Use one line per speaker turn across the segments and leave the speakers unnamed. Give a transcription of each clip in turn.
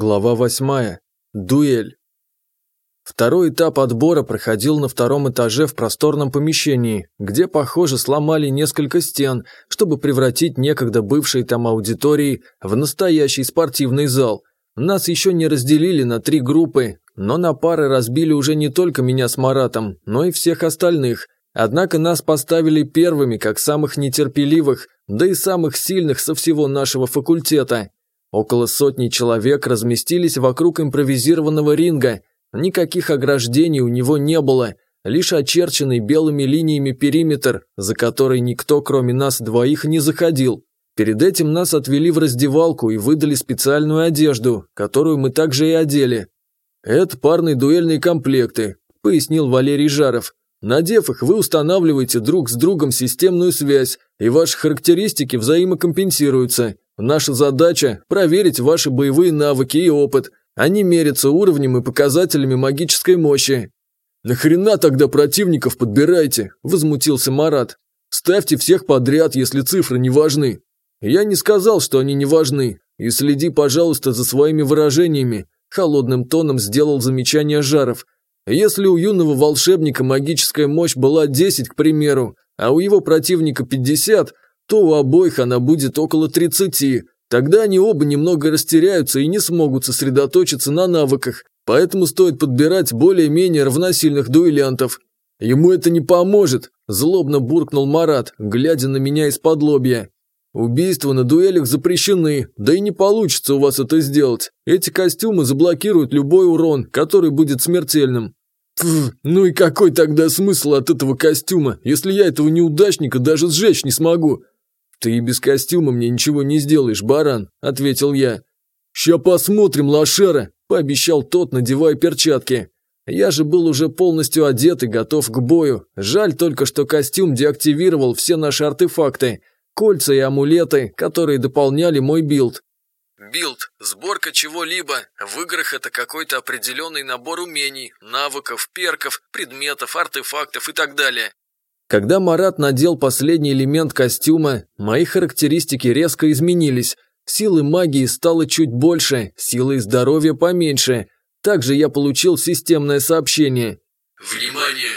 Глава восьмая. Дуэль. Второй этап отбора проходил на втором этаже в просторном помещении, где, похоже, сломали несколько стен, чтобы превратить некогда бывшие там аудитории в настоящий спортивный зал. Нас еще не разделили на три группы, но на пары разбили уже не только меня с Маратом, но и всех остальных. Однако нас поставили первыми, как самых нетерпеливых, да и самых сильных со всего нашего факультета. Около сотни человек разместились вокруг импровизированного ринга. Никаких ограждений у него не было, лишь очерченный белыми линиями периметр, за который никто, кроме нас двоих, не заходил. Перед этим нас отвели в раздевалку и выдали специальную одежду, которую мы также и одели. «Это парные дуэльные комплекты», – пояснил Валерий Жаров. «Надев их, вы устанавливаете друг с другом системную связь, и ваши характеристики взаимокомпенсируются. Наша задача – проверить ваши боевые навыки и опыт. Они мерятся уровнем и показателями магической мощи. «Нахрена тогда противников подбираете?» – возмутился Марат. «Ставьте всех подряд, если цифры не важны». «Я не сказал, что они не важны. И следи, пожалуйста, за своими выражениями», – холодным тоном сделал замечание Жаров. «Если у юного волшебника магическая мощь была 10, к примеру, а у его противника 50, то у обоих она будет около 30. Тогда они оба немного растеряются и не смогут сосредоточиться на навыках, поэтому стоит подбирать более-менее равносильных дуэлянтов. Ему это не поможет, злобно буркнул Марат, глядя на меня из-под лобья. Убийства на дуэлях запрещены, да и не получится у вас это сделать. Эти костюмы заблокируют любой урон, который будет смертельным. Пф, ну и какой тогда смысл от этого костюма, если я этого неудачника даже сжечь не смогу? «Ты и без костюма мне ничего не сделаешь, баран», – ответил я. «Ща посмотрим, лошара», – пообещал тот, надевая перчатки. Я же был уже полностью одет и готов к бою. Жаль только, что костюм деактивировал все наши артефакты, кольца и амулеты, которые дополняли мой билд. Билд – сборка чего-либо. В играх это какой-то определенный набор умений, навыков, перков, предметов, артефактов и так далее. Когда Марат надел последний элемент костюма, мои характеристики резко изменились. Силы магии стало чуть больше, силы здоровья поменьше. Также я получил системное сообщение.
Внимание!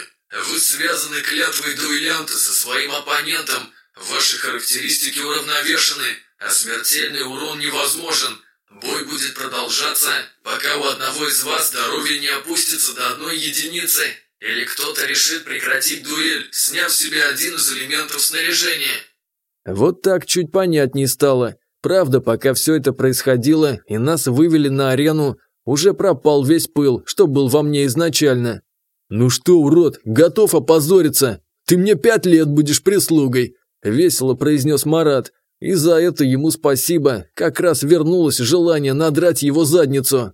Вы связаны клятвой дуэлянта со своим оппонентом. Ваши характеристики уравновешены, а смертельный урон невозможен. Бой будет продолжаться, пока у одного из вас здоровье не опустится до одной единицы. Или кто-то решит прекратить дуэль, сняв себе один из элементов снаряжения.
Вот так чуть понятнее стало. Правда, пока все это происходило и нас вывели на арену, уже пропал весь пыл, что был во мне изначально. «Ну что, урод, готов опозориться? Ты мне пять лет будешь прислугой!» – весело произнес Марат. И за это ему спасибо, как раз вернулось желание надрать его задницу.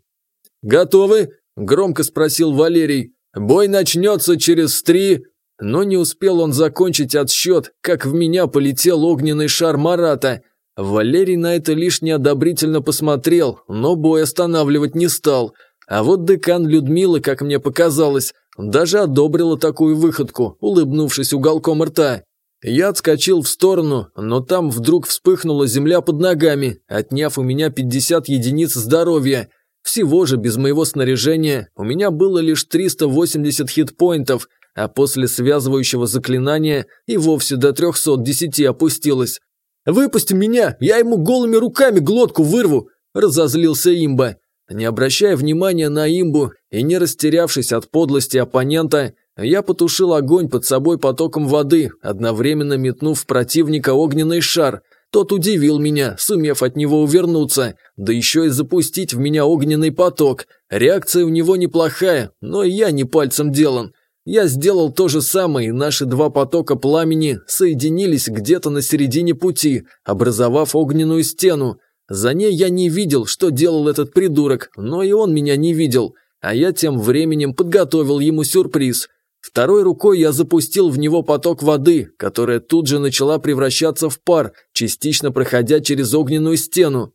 «Готовы?» – громко спросил Валерий. Бой начнется через три...» Но не успел он закончить отсчет, как в меня полетел огненный шар Марата. Валерий на это лишь неодобрительно посмотрел, но бой останавливать не стал. А вот декан Людмила, как мне показалось, даже одобрила такую выходку, улыбнувшись уголком рта. Я отскочил в сторону, но там вдруг вспыхнула земля под ногами, отняв у меня 50 единиц здоровья. Всего же без моего снаряжения у меня было лишь 380 хитпоинтов, а после связывающего заклинания и вовсе до 310 опустилось. «Выпусти меня, я ему голыми руками глотку вырву!» – разозлился имба. Не обращая внимания на имбу и не растерявшись от подлости оппонента, я потушил огонь под собой потоком воды, одновременно метнув противника огненный шар – тот удивил меня, сумев от него увернуться, да еще и запустить в меня огненный поток. Реакция у него неплохая, но я не пальцем делан. Я сделал то же самое, и наши два потока пламени соединились где-то на середине пути, образовав огненную стену. За ней я не видел, что делал этот придурок, но и он меня не видел. А я тем временем подготовил ему сюрприз – Второй рукой я запустил в него поток воды, которая тут же начала превращаться в пар, частично проходя через огненную стену.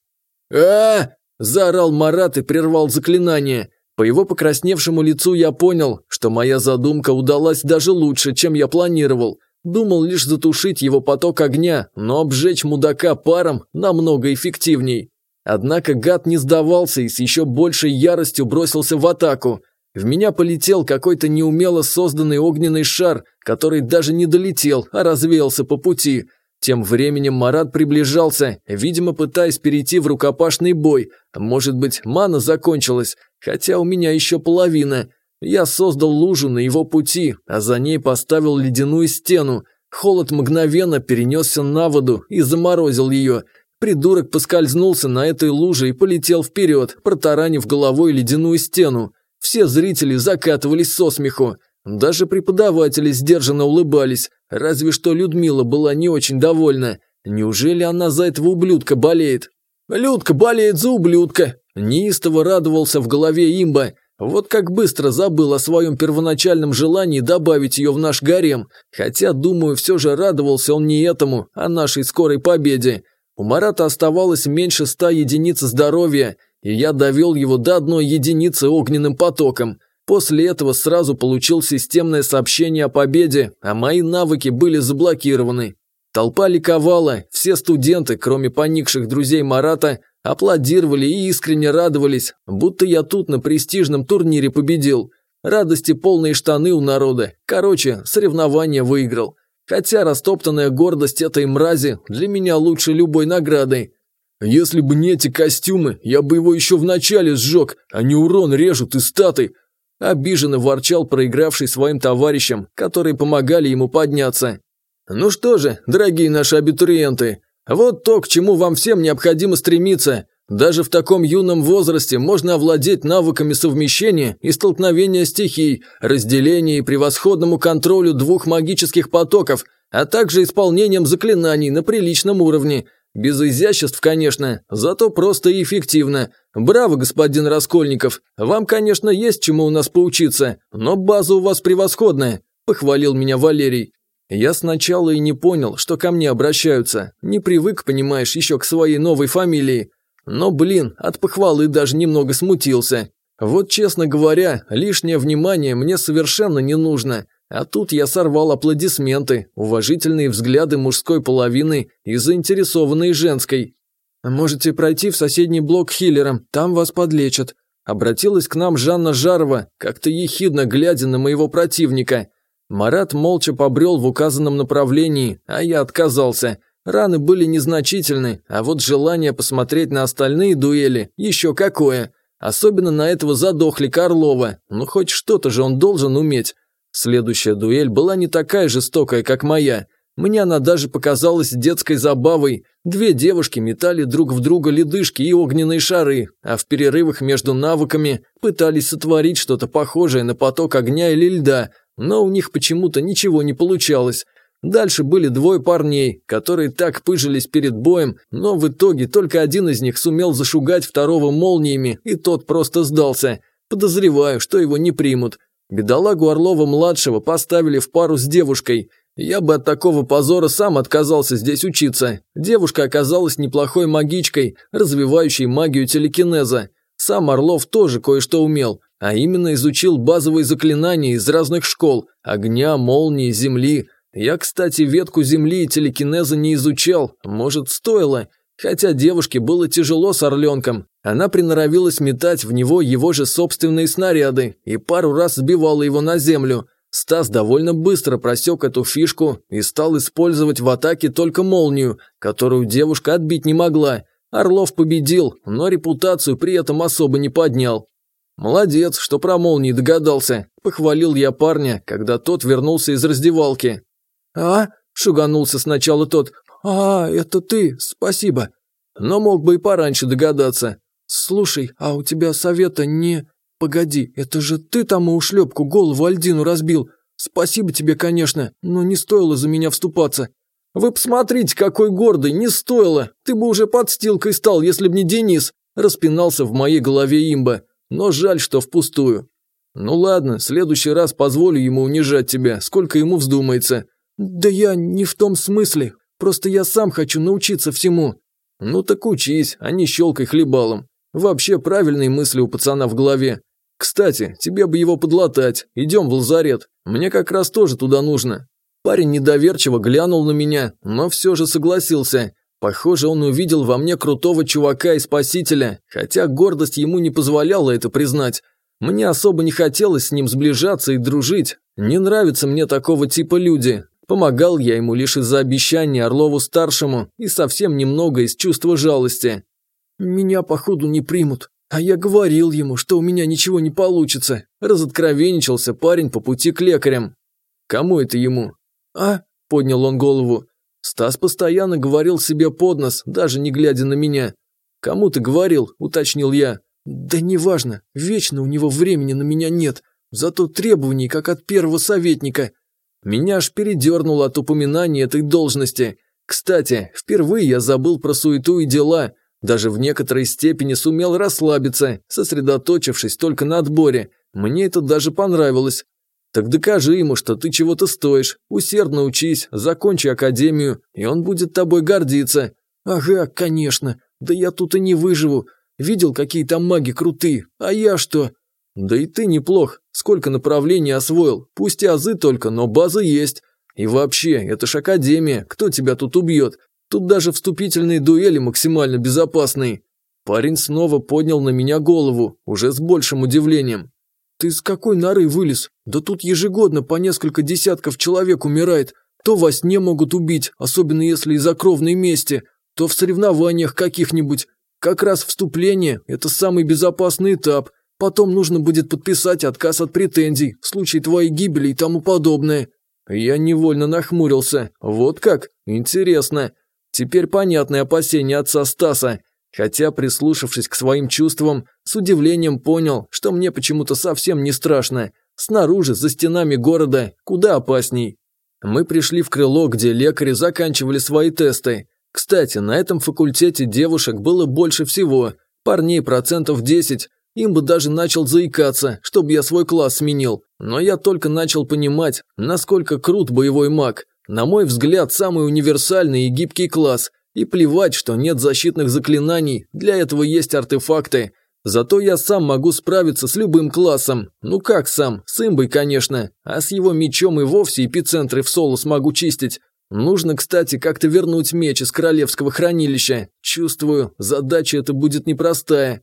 а, заорал Марат и прервал заклинание. По его покрасневшему лицу я понял, что моя задумка удалась даже лучше, чем я планировал. Думал лишь затушить его поток огня, но обжечь мудака паром намного эффективней. Однако гад не сдавался и с еще большей яростью бросился в атаку. В меня полетел какой-то неумело созданный огненный шар, который даже не долетел, а развеялся по пути. Тем временем Марат приближался, видимо, пытаясь перейти в рукопашный бой. Может быть, мана закончилась, хотя у меня еще половина. Я создал лужу на его пути, а за ней поставил ледяную стену. Холод мгновенно перенесся на воду и заморозил ее. Придурок поскользнулся на этой луже и полетел вперед, протаранив головой ледяную стену. Все зрители закатывались со смеху. Даже преподаватели сдержанно улыбались, разве что Людмила была не очень довольна. Неужели она за этого ублюдка болеет? «Людка болеет за ублюдка!» Неистово радовался в голове имба. Вот как быстро забыл о своем первоначальном желании добавить ее в наш гарем. Хотя, думаю, все же радовался он не этому, а нашей скорой победе. У Марата оставалось меньше ста единиц здоровья, и я довел его до одной единицы огненным потоком. После этого сразу получил системное сообщение о победе, а мои навыки были заблокированы. Толпа ликовала, все студенты, кроме поникших друзей Марата, аплодировали и искренне радовались, будто я тут на престижном турнире победил. Радости полные штаны у народа. Короче, соревнование выиграл. Хотя растоптанная гордость этой мрази для меня лучше любой награды. Если бы не эти костюмы, я бы его еще вначале сжег, а не урон режут и статы. Обиженно ворчал проигравший своим товарищам, которые помогали ему подняться. Ну что же, дорогие наши абитуриенты, вот то, к чему вам всем необходимо стремиться. Даже в таком юном возрасте можно овладеть навыками совмещения и столкновения стихий, разделения и превосходному контролю двух магических потоков, а также исполнением заклинаний на приличном уровне. Без изяществ, конечно, зато просто и эффективно. Браво, господин Раскольников. Вам, конечно, есть чему у нас поучиться, но база у вас превосходная, похвалил меня Валерий. Я сначала и не понял, что ко мне обращаются. Не привык, понимаешь, еще к своей новой фамилии. Но, блин, от похвалы даже немного смутился. Вот, честно говоря, лишнее внимание мне совершенно не нужно. А тут я сорвал аплодисменты, уважительные взгляды мужской половины и заинтересованные женской. «Можете пройти в соседний блок хиллером, там вас подлечат», обратилась к нам Жанна Жарова, как-то ехидно глядя на моего противника. Марат молча побрел в указанном направлении, а я отказался. Раны были незначительны, а вот желание посмотреть на остальные дуэли еще какое. Особенно на этого задохлика Орлова, ну хоть что-то же он должен уметь. Следующая дуэль была не такая жестокая, как моя. Мне она даже показалась детской забавой. Две девушки метали друг в друга ледышки и огненные шары, а в перерывах между навыками пытались сотворить что-то похожее на поток огня или льда, но у них почему-то ничего не получалось. Дальше были двое парней, которые так пыжились перед боем, но в итоге только один из них сумел зашугать второго молниями, и тот просто сдался. Подозреваю, что его не примут. Бедолагу Орлова-младшего поставили в пару с девушкой. Я бы от такого позора сам отказался здесь учиться. Девушка оказалась неплохой магичкой, развивающей магию телекинеза. Сам Орлов тоже кое-что умел, а именно изучил базовые заклинания из разных школ – огня, молнии, земли. Я, кстати, ветку земли и телекинеза не изучал, может, стоило. Хотя девушке было тяжело с орленком, она приноровилась метать в него его же собственные снаряды и пару раз сбивала его на землю. Стас довольно быстро просек эту фишку и стал использовать в атаке только молнию, которую девушка отбить не могла. Орлов победил, но репутацию при этом особо не поднял. «Молодец, что про молнии догадался», – похвалил я парня, когда тот вернулся из раздевалки. «А?» – шуганулся сначала тот. «А, это ты, спасибо». Но мог бы и пораньше догадаться. «Слушай, а у тебя совета не...» «Погоди, это же ты тому ушлепку голову Альдину разбил. Спасибо тебе, конечно, но не стоило за меня вступаться». «Вы посмотрите, какой гордый, не стоило. Ты бы уже подстилкой стал, если б не Денис», – распинался в моей голове имба. Но жаль, что впустую. Ну ладно, в следующий раз позволю ему унижать тебя, сколько ему вздумается. Да я не в том смысле. Просто я сам хочу научиться всему. Ну так учись, а не щелкай хлебалом. Вообще правильные мысли у пацана в голове. Кстати, тебе бы его подлатать. Идем в лазарет. Мне как раз тоже туда нужно. Парень недоверчиво глянул на меня, но все же согласился. Похоже, он увидел во мне крутого чувака и спасителя, хотя гордость ему не позволяла это признать. Мне особо не хотелось с ним сближаться и дружить. Не нравятся мне такого типа люди. Помогал я ему лишь из-за обещания Орлову-старшему и совсем немного из чувства жалости. «Меня, походу, не примут. А я говорил ему, что у меня ничего не получится». Разоткровенничался парень по пути к лекарям. «Кому это ему?» «А?» – поднял он голову. Стас постоянно говорил себе под нос, даже не глядя на меня. «Кому ты говорил?» – уточнил я. «Да неважно, вечно у него времени на меня нет, зато требований, как от первого советника». Меня аж передернуло от упоминания этой должности. Кстати, впервые я забыл про суету и дела, даже в некоторой степени сумел расслабиться, сосредоточившись только на отборе. Мне это даже понравилось. Так докажи ему, что ты чего-то стоишь, усердно учись, закончи академию, и он будет тобой гордиться. Ага, конечно, да я тут и не выживу. Видел, какие там маги крутые, а я что? Да и ты неплох, сколько направлений освоил, пусть и азы только, но база есть. И вообще, это ж академия, кто тебя тут убьет? Тут даже вступительные дуэли максимально безопасные. Парень снова поднял на меня голову, уже с большим удивлением. «Ты с какой норы вылез? Да тут ежегодно по несколько десятков человек умирает. То во сне могут убить, особенно если из-за кровной мести, то в соревнованиях каких-нибудь. Как раз вступление – это самый безопасный этап. Потом нужно будет подписать отказ от претензий в случае твоей гибели и тому подобное». Я невольно нахмурился. Вот как? Интересно. Теперь понятны опасения отца Стаса. Хотя, прислушавшись к своим чувствам, с удивлением понял, что мне почему-то совсем не страшно. Снаружи, за стенами города, куда опасней. Мы пришли в крыло, где лекари заканчивали свои тесты. Кстати, на этом факультете девушек было больше всего. Парней процентов 10. Им бы даже начал заикаться, чтобы я свой класс сменил. Но я только начал понимать, насколько крут боевой маг. На мой взгляд, самый универсальный и гибкий класс – и плевать, что нет защитных заклинаний, для этого есть артефакты. Зато я сам могу справиться с любым классом. Ну как сам, с имбой, конечно. А с его мечом и вовсе эпицентры в соло смогу чистить. Нужно, кстати, как-то вернуть меч из королевского хранилища. Чувствую, задача эта будет непростая.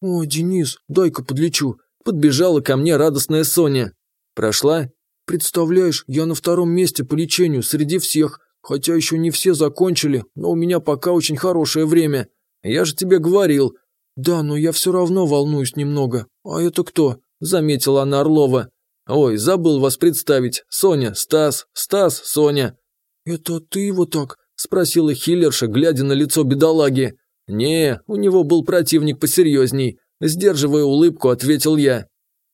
«О, Денис, дай-ка подлечу», – подбежала ко мне радостная Соня. «Прошла?» «Представляешь, я на втором месте по лечению среди всех. Хотя еще не все закончили, но у меня пока очень хорошее время. Я же тебе говорил. Да, но я все равно волнуюсь немного. А это кто? Заметила она Орлова. Ой, забыл вас представить. Соня, Стас, Стас, Соня. Это ты его так? Спросила Хиллерша, глядя на лицо бедолаги. Не, у него был противник посерьезней. Сдерживая улыбку, ответил я.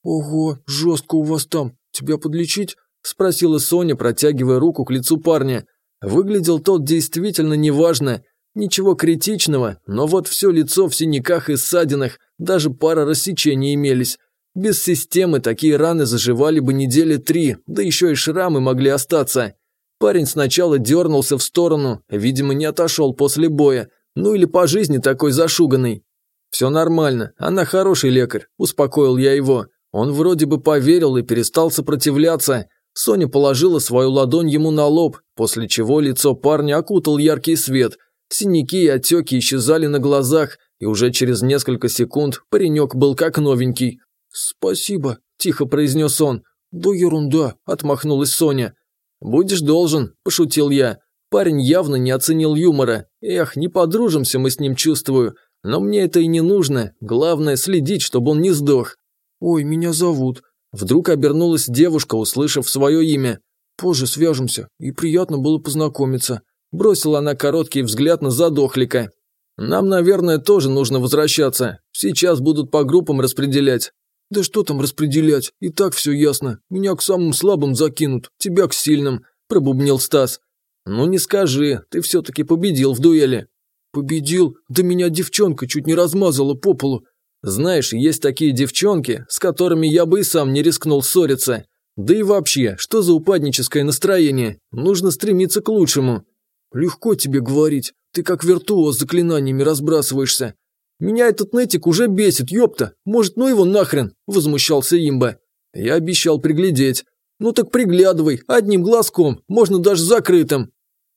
Ого, жестко у вас там. Тебя подлечить? Спросила Соня, протягивая руку к лицу парня. Выглядел тот действительно неважно, ничего критичного, но вот все лицо в синяках и ссадинах, даже пара рассечений имелись. Без системы такие раны заживали бы недели три, да еще и шрамы могли остаться. Парень сначала дернулся в сторону, видимо, не отошел после боя, ну или по жизни такой зашуганный. «Все нормально, она хороший лекарь», – успокоил я его. Он вроде бы поверил и перестал сопротивляться, Соня положила свою ладонь ему на лоб, после чего лицо парня окутал яркий свет. Синяки и отеки исчезали на глазах, и уже через несколько секунд паренек был как новенький. «Спасибо», – тихо произнес он. «Да ерунда», – отмахнулась Соня. «Будешь должен», – пошутил я. Парень явно не оценил юмора. Эх, не подружимся мы с ним, чувствую. Но мне это и не нужно. Главное следить, чтобы он не сдох. «Ой, меня зовут», Вдруг обернулась девушка, услышав свое имя. «Позже свяжемся, и приятно было познакомиться». Бросила она короткий взгляд на задохлика. «Нам, наверное, тоже нужно возвращаться. Сейчас будут по группам распределять». «Да что там распределять? И так все ясно. Меня к самым слабым закинут, тебя к сильным», – пробубнил Стас. «Ну не скажи, ты все-таки победил в дуэли». «Победил? Да меня девчонка чуть не размазала по полу. Знаешь, есть такие девчонки, с которыми я бы и сам не рискнул ссориться. Да и вообще, что за упадническое настроение? Нужно стремиться к лучшему. Легко тебе говорить. Ты как виртуоз заклинаниями разбрасываешься. Меня этот нетик уже бесит, ёпта. Может, ну его нахрен? Возмущался имба. Я обещал приглядеть. Ну так приглядывай, одним глазком, можно даже закрытым.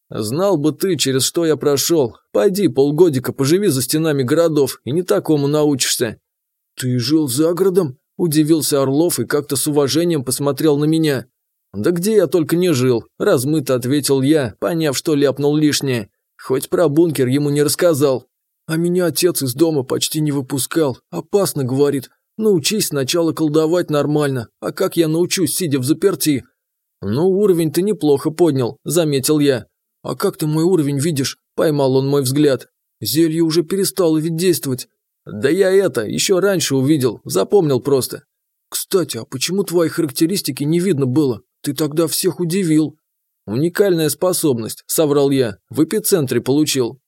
Знал бы ты, через что я прошел. Пойди полгодика поживи за стенами городов, и не такому научишься». «Ты жил за городом?» – удивился Орлов и как-то с уважением посмотрел на меня. «Да где я только не жил», – размыто ответил я, поняв, что ляпнул лишнее. Хоть про бункер ему не рассказал. А меня отец из дома почти не выпускал. Опасно, говорит. Научись сначала колдовать нормально, а как я научусь, сидя в заперти? Ну, уровень ты неплохо поднял, заметил я. А как ты мой уровень видишь? Поймал он мой взгляд. Зелье уже перестало ведь действовать. Да я это, еще раньше увидел, запомнил просто. Кстати, а почему твои характеристики не видно было? Ты тогда всех удивил. Уникальная способность, соврал я, в эпицентре получил.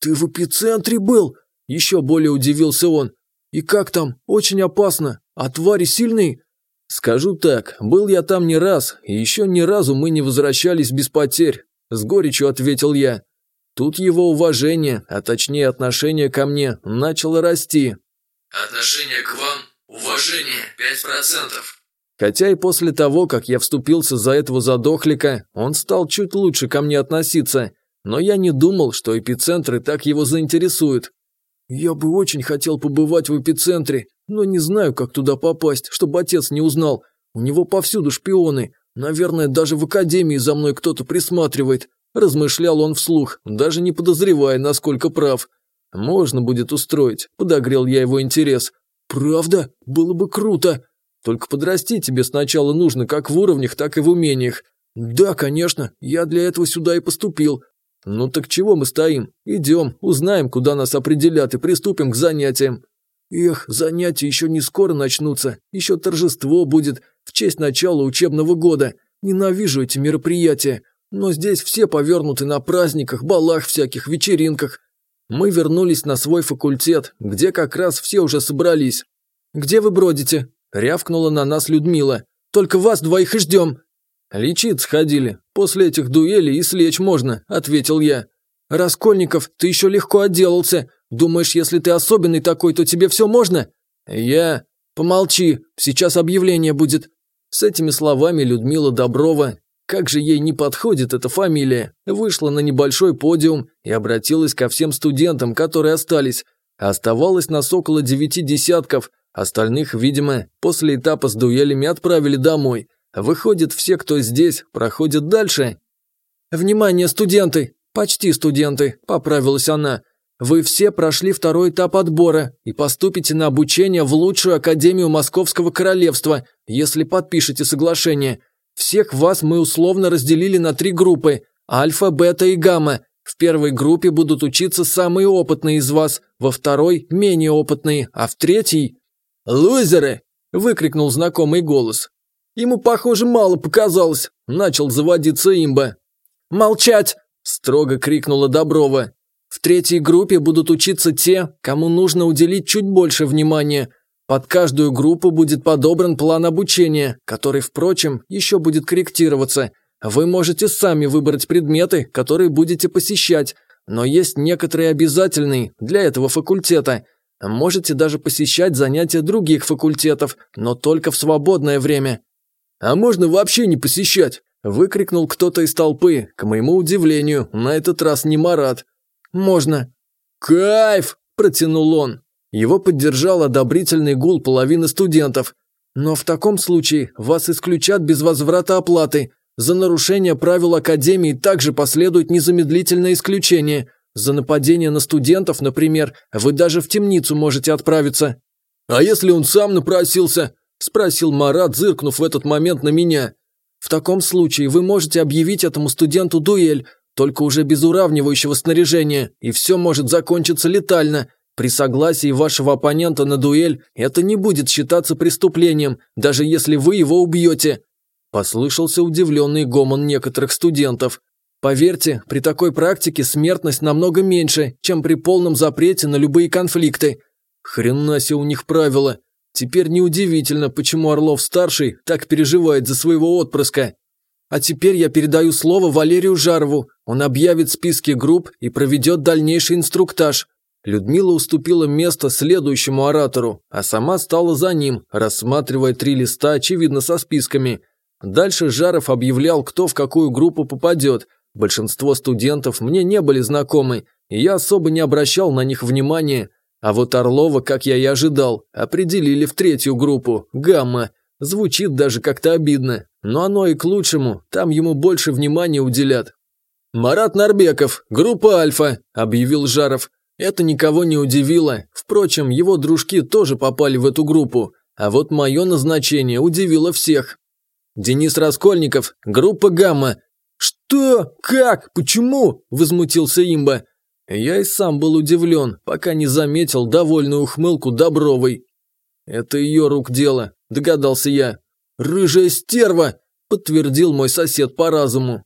Ты в эпицентре был? Еще более удивился он. И как там? Очень опасно. А твари сильные? Скажу так, был я там не раз, и еще ни разу мы не возвращались без потерь. С горечью ответил я. Тут его уважение, а точнее отношение ко мне, начало расти.
Отношение к вам, уважение 5%.
Хотя и после того, как я вступился за этого задохлика, он стал чуть лучше ко мне относиться, но я не думал, что эпицентры так его заинтересуют. Я бы очень хотел побывать в эпицентре, но не знаю, как туда попасть, чтобы отец не узнал. У него повсюду шпионы. Наверное, даже в академии за мной кто-то присматривает. Размышлял он вслух, даже не подозревая, насколько прав. Можно будет устроить, подогрел я его интерес. Правда? Было бы круто. Только подрасти тебе сначала нужно как в уровнях, так и в умениях. Да, конечно, я для этого сюда и поступил. Ну так чего мы стоим? Идем, узнаем, куда нас определят и приступим к занятиям. Эх, занятия еще не скоро начнутся, еще торжество будет в честь начала учебного года. Ненавижу эти мероприятия, но здесь все повернуты на праздниках, балах всяких, вечеринках. Мы вернулись на свой факультет, где как раз все уже собрались. «Где вы бродите?» – рявкнула на нас Людмила. «Только вас двоих и ждем!» «Лечиться ходили. После этих дуэлей и слечь можно», – ответил я. «Раскольников, ты еще легко отделался. Думаешь, если ты особенный такой, то тебе все можно?» «Я...» «Помолчи, сейчас объявление будет». С этими словами Людмила Доброва, как же ей не подходит эта фамилия, вышла на небольшой подиум и обратилась ко всем студентам, которые остались. Оставалось нас около девяти десятков, остальных, видимо, после этапа с дуэлями отправили домой. Выходит, все, кто здесь, проходят дальше. «Внимание, студенты! Почти студенты!» – поправилась она. «Вы все прошли второй этап отбора и поступите на обучение в лучшую академию Московского королевства, если подпишете соглашение. Всех вас мы условно разделили на три группы – альфа, бета и гамма. В первой группе будут учиться самые опытные из вас, во второй – менее опытные, а в третьей – «Лузеры!» – выкрикнул знакомый голос. Ему, похоже, мало показалось. Начал заводиться имба. «Молчать!» – строго крикнула Доброва. «В третьей группе будут учиться те, кому нужно уделить чуть больше внимания. Под каждую группу будет подобран план обучения, который, впрочем, еще будет корректироваться. Вы можете сами выбрать предметы, которые будете посещать, но есть некоторые обязательные для этого факультета. Можете даже посещать занятия других факультетов, но только в свободное время. «А можно вообще не посещать?» – выкрикнул кто-то из толпы. К моему удивлению, на этот раз не Марат. «Можно». «Кайф!» – протянул он. Его поддержал одобрительный гул половины студентов. «Но в таком случае вас исключат без возврата оплаты. За нарушение правил Академии также последует незамедлительное исключение. За нападение на студентов, например, вы даже в темницу можете отправиться». «А если он сам напросился?» – спросил Марат, зыркнув в этот момент на меня. «В таком случае вы можете объявить этому студенту дуэль, только уже без уравнивающего снаряжения, и все может закончиться летально. При согласии вашего оппонента на дуэль это не будет считаться преступлением, даже если вы его убьете». Послышался удивленный гомон некоторых студентов. Поверьте, при такой практике смертность намного меньше, чем при полном запрете на любые конфликты. Хрена себе у них правила. Теперь неудивительно, почему Орлов-старший так переживает за своего отпрыска. А теперь я передаю слово Валерию Жарову. Он объявит списки групп и проведет дальнейший инструктаж. Людмила уступила место следующему оратору, а сама стала за ним, рассматривая три листа, очевидно, со списками. Дальше Жаров объявлял, кто в какую группу попадет. Большинство студентов мне не были знакомы, и я особо не обращал на них внимания, а вот Орлова, как я и ожидал, определили в третью группу, гамма. Звучит даже как-то обидно, но оно и к лучшему, там ему больше внимания уделят. «Марат Нарбеков, группа Альфа», – объявил Жаров. Это никого не удивило. Впрочем, его дружки тоже попали в эту группу. А вот мое назначение удивило всех. Денис Раскольников, группа «Гамма». «Что? Как? Почему?» – возмутился имба. Я и сам был удивлен, пока не заметил довольную ухмылку Добровой. «Это ее рук дело», – догадался я. «Рыжая стерва!» – подтвердил мой сосед по разуму.